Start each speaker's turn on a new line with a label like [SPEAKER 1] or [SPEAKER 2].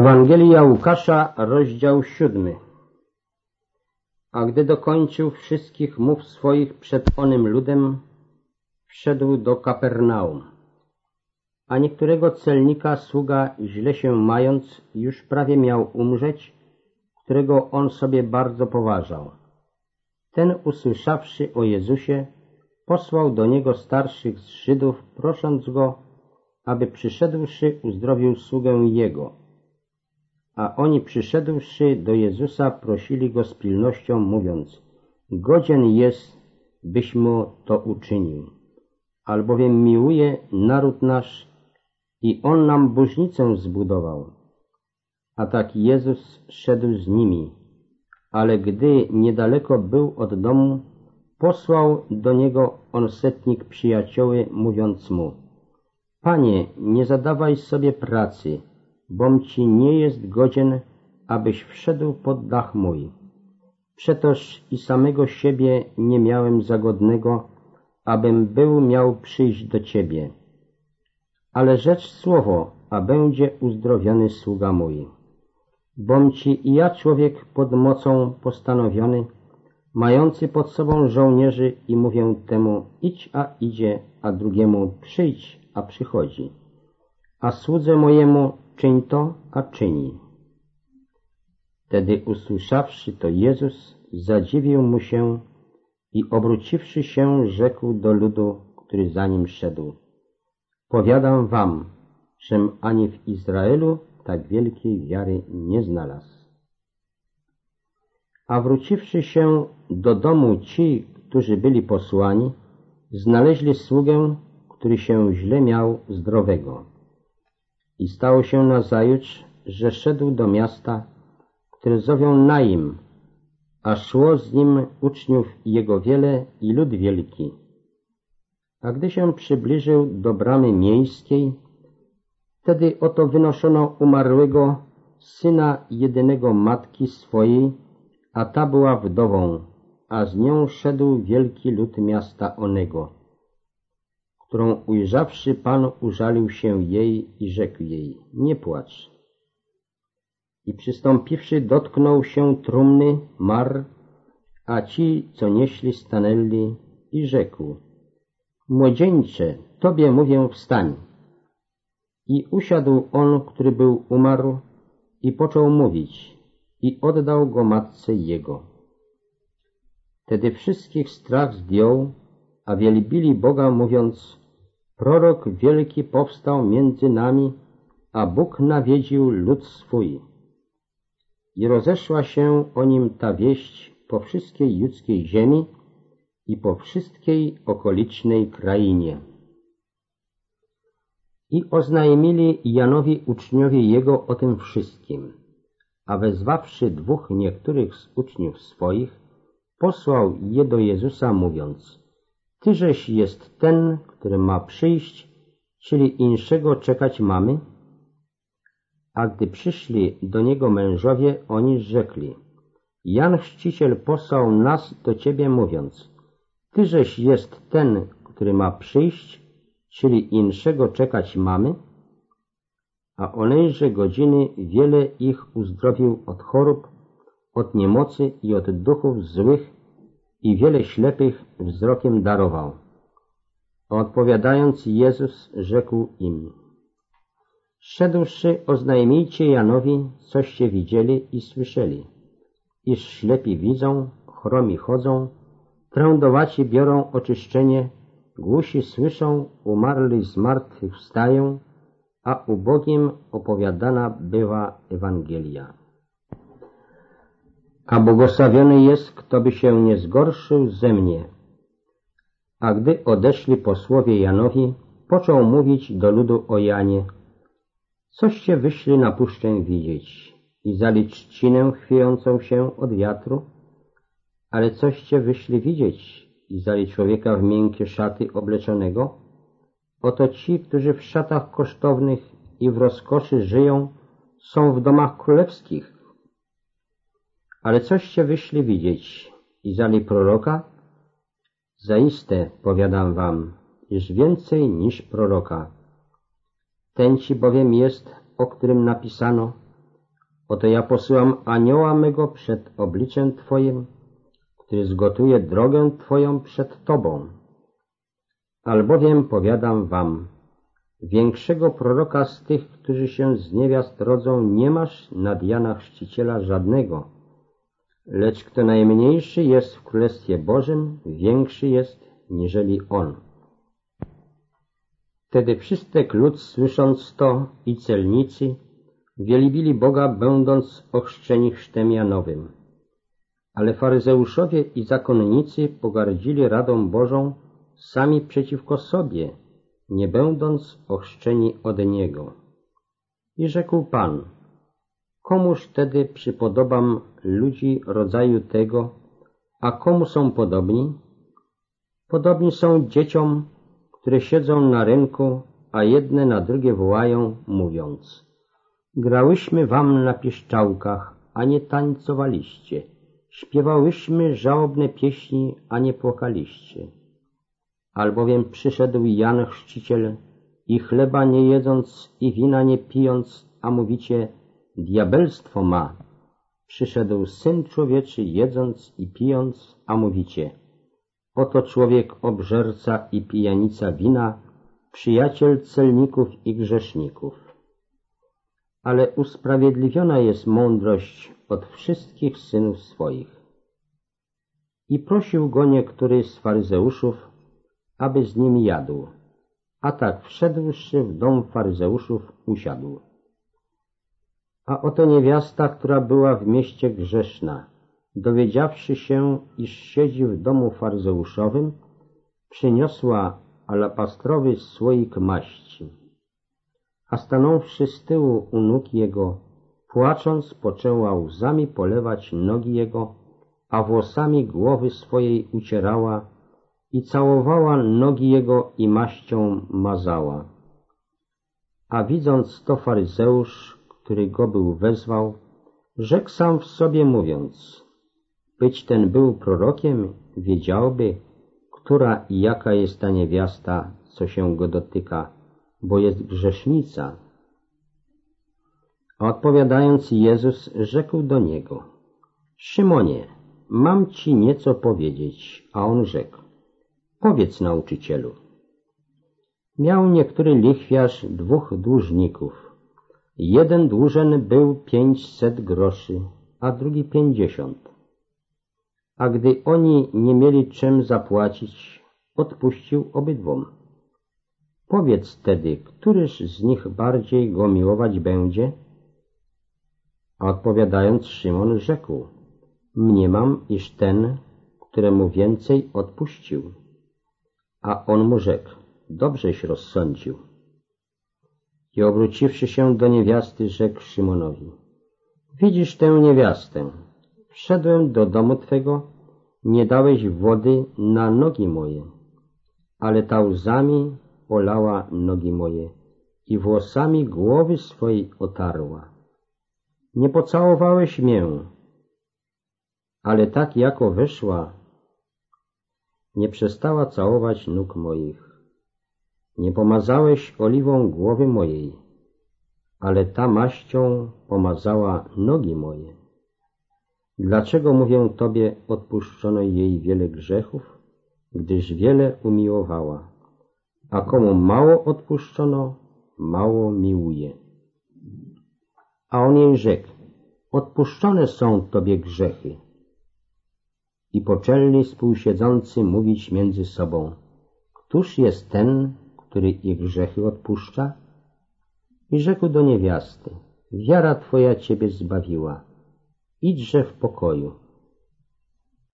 [SPEAKER 1] Ewangelia Łukasza, rozdział siódmy. A gdy dokończył wszystkich mów swoich przed onym ludem, wszedł do Kapernaum. A niektórego celnika sługa źle się mając, już prawie miał umrzeć, którego on sobie bardzo poważał. Ten usłyszawszy o Jezusie, posłał do niego starszych z Żydów, prosząc go, aby przyszedłszy uzdrowił sługę jego. A oni przyszedłszy do Jezusa prosili go z pilnością, mówiąc, godzien jest, byś mu to uczynił, albowiem miłuje naród nasz i on nam bożnicę zbudował. A tak Jezus szedł z nimi, ale gdy niedaleko był od domu, posłał do niego on setnik przyjacioły, mówiąc mu, Panie, nie zadawaj sobie pracy, bom ci nie jest godzien, abyś wszedł pod dach mój. Przetoż i samego siebie nie miałem zagodnego, abym był miał przyjść do ciebie. Ale rzecz słowo, a będzie uzdrowiony sługa mój. Bom ci i ja człowiek pod mocą postanowiony, mający pod sobą żołnierzy i mówię temu idź, a idzie, a drugiemu przyjdź, a przychodzi. A słudze mojemu czyń to, a czyni. Wtedy usłyszawszy to Jezus, zadziwił mu się i obróciwszy się, rzekł do ludu, który za nim szedł. Powiadam wam, żem ani w Izraelu tak wielkiej wiary nie znalazł. A wróciwszy się do domu ci, którzy byli posłani, znaleźli sługę, który się źle miał zdrowego. I stało się nazajutrz, że szedł do miasta, które zowią Naim, a szło z nim uczniów jego wiele i lud wielki. A gdy się przybliżył do bramy miejskiej, wtedy oto wynoszono umarłego syna jedynego matki swojej, a ta była wdową, a z nią szedł wielki lud miasta onego którą ujrzawszy Pan użalił się jej i rzekł jej, nie płacz. I przystąpiwszy dotknął się trumny mar, a ci, co nieśli, stanęli i rzekł, młodzieńcze, tobie mówię wstań. I usiadł on, który był umarł i począł mówić i oddał go matce jego. Wtedy wszystkich strach zdjął, a wielbili Boga mówiąc, Prorok wielki powstał między nami, a Bóg nawiedził lud swój. I rozeszła się o nim ta wieść po wszystkiej judzkiej ziemi i po wszystkiej okolicznej krainie. I oznajmili Janowi uczniowie jego o tym wszystkim, a wezwawszy dwóch niektórych z uczniów swoich, posłał je do Jezusa mówiąc – Tyżeś jest ten, który ma przyjść, czyli inszego czekać mamy? A gdy przyszli do niego mężowie, oni rzekli, Jan Chrzciciel posłał nas do ciebie mówiąc, Tyżeś jest ten, który ma przyjść, czyli inszego czekać mamy? A onejże godziny wiele ich uzdrowił od chorób, od niemocy i od duchów złych, i wiele ślepych wzrokiem darował. Odpowiadając Jezus rzekł im, Szedłszy oznajmijcie Janowi, coście widzieli i słyszeli, iż ślepi widzą, chromi chodzą, trędowaci biorą oczyszczenie, głusi słyszą, umarli z martwych wstają, a ubogim opowiadana była Ewangelia. A błogosławiony jest, kto by się nie zgorszył ze mnie. A gdy odeszli posłowie Janowi, począł mówić do ludu o Janie. Coście wyszli na puszczę widzieć i zali trzcinę chwiejącą się od wiatru? Ale coście wyszli widzieć i zali człowieka w miękkie szaty obleczonego? Oto ci, którzy w szatach kosztownych i w rozkoszy żyją, są w domach królewskich – ale coście wyszli widzieć i zali proroka? Zaiste, powiadam wam, iż więcej niż proroka. Ten ci bowiem jest, o którym napisano, Oto ja posyłam anioła mego przed obliczem Twoim, który zgotuje drogę Twoją przed Tobą. Albowiem powiadam Wam, większego proroka z tych, którzy się z niewiast rodzą, nie masz nad Jana Chrzciciela żadnego, lecz kto najmniejszy jest w Królestwie Bożym, większy jest niżeli on. Wtedy wszystek lud, słysząc to, i celnicy, wielbili Boga, będąc ochrzczeni chrztem Janowym. Ale faryzeuszowie i zakonnicy pogardzili radą Bożą sami przeciwko sobie, nie będąc ochrzczeni od Niego. I rzekł Pan, komuż wtedy przypodobam ludzi rodzaju tego, a komu są podobni? Podobni są dzieciom, które siedzą na rynku, a jedne na drugie wołają, mówiąc Grałyśmy wam na pieszczałkach, a nie tańcowaliście. Śpiewałyśmy żałobne pieśni, a nie płakaliście. Albowiem przyszedł Jan Chrzciciel i chleba nie jedząc i wina nie pijąc, a mówicie, diabelstwo ma. Przyszedł Syn Człowieczy jedząc i pijąc, a mówicie, oto człowiek obżerca i pijanica wina, przyjaciel celników i grzeszników. Ale usprawiedliwiona jest mądrość od wszystkich synów swoich. I prosił go niektóry z faryzeuszów, aby z nim jadł. A tak wszedłszy w dom faryzeuszów usiadł. A oto niewiasta, która była w mieście grzeszna, dowiedziawszy się, iż siedzi w domu faryzeuszowym, przyniosła alapastrowy słoik maści. A stanąwszy z tyłu u nóg jego, płacząc, poczęła łzami polewać nogi jego, a włosami głowy swojej ucierała i całowała nogi jego i maścią mazała. A widząc to faryzeusz, który go był wezwał, rzekł sam w sobie mówiąc, być ten był prorokiem, wiedziałby, która i jaka jest ta niewiasta, co się go dotyka, bo jest grzesznica. A odpowiadając Jezus rzekł do niego, Szymonie, mam ci nieco powiedzieć, a on rzekł, powiedz nauczycielu. Miał niektóry lichwiarz dwóch dłużników. Jeden dłużen był pięćset groszy, a drugi pięćdziesiąt. A gdy oni nie mieli czym zapłacić, odpuścił obydwom. Powiedz tedy, któryż z nich bardziej go miłować będzie? A odpowiadając Szymon rzekł, mniemam, iż ten, któremu więcej odpuścił. A on mu rzekł, dobrześ rozsądził. I obróciwszy się do niewiasty, rzekł Szymonowi, widzisz tę niewiastę, wszedłem do domu Twego, nie dałeś wody na nogi moje, ale ta łzami olała nogi moje i włosami głowy swojej otarła. Nie pocałowałeś mię, ale tak jako weszła, nie przestała całować nóg moich. Nie pomazałeś oliwą głowy mojej, ale ta maścią pomazała nogi moje. Dlaczego mówię Tobie, odpuszczono jej wiele grzechów, gdyż wiele umiłowała, a komu mało odpuszczono, mało miłuje. A on jej rzekł, odpuszczone są Tobie grzechy. I poczęli współsiedzący mówić między sobą, któż jest ten, który ich grzechy odpuszcza? I rzekł do niewiasty, wiara Twoja Ciebie zbawiła, idźże w pokoju.